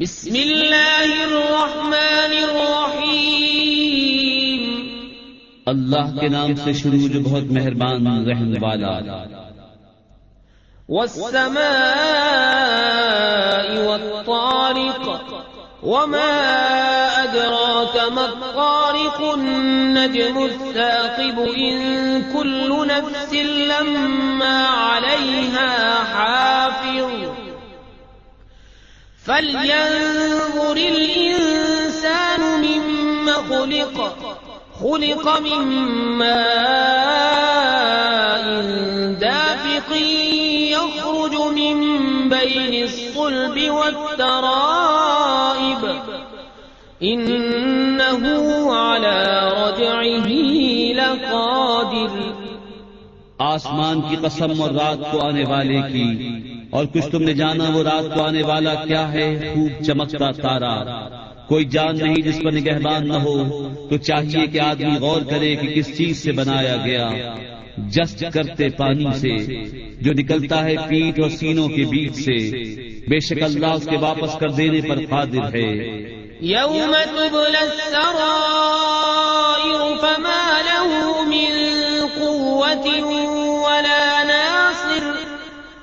بسم اللہ الرحمن الرحیم. اللہ کے نام سے شروع جو بہت مہربان رحم والا. والسماء والطارق وما أدراك ما الطارق النجم الثاقب إن كل نفس لما عليها حافظ. فلينظر الإنسان مما خلق خلق من ماء دافق يخرج من بين الصلب والترائب، إنه على رجعه لقادر۔ آسمان کی قسم اور رات کو آنے والے کی اور کچھ تم نے جانا وہ رات کو آنے والا کیا ہے؟ خوب چمکتا تارا۔ کوئی جان نہیں جس پر نگہبان نہ ہو۔ تو چاہیے کہ آدمی غور کرے کہ کس چیز سے بنایا گیا۔ جسٹ کرتے پانی سے۔ جو نکلتا ہے پیٹ اور سینوں کے بیچ سے۔ بے شک اللہ اس کے واپس کر دینے پر قادر ہے۔ يوم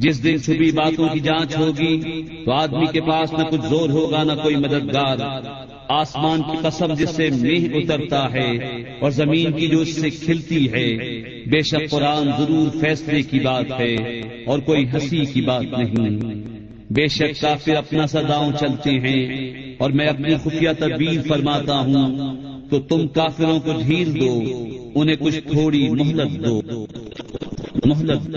جس دن چھپی باتوں کی جانچ ہوگی تو آدمی کے پاس نہ کچھ زور ہوگا نہ کوئی مددگار۔ آسمان کی قسم جس سے میہ اترتا ہے اور زمین کی جو اس سے کھلتی ہے بے شک قرآن ضرور فیصلے کی بات ہے اور کوئی ہنسی کی بات نہیں۔ بے شک کافر اپنا سداؤں چلتے ہیں اور میں اپنی خفیہ تدبیر فرماتا ہوں۔ تو تم کافروں کو ڈھیل دو انہیں کچھ تھوڑی مہلت دو۔ مہلت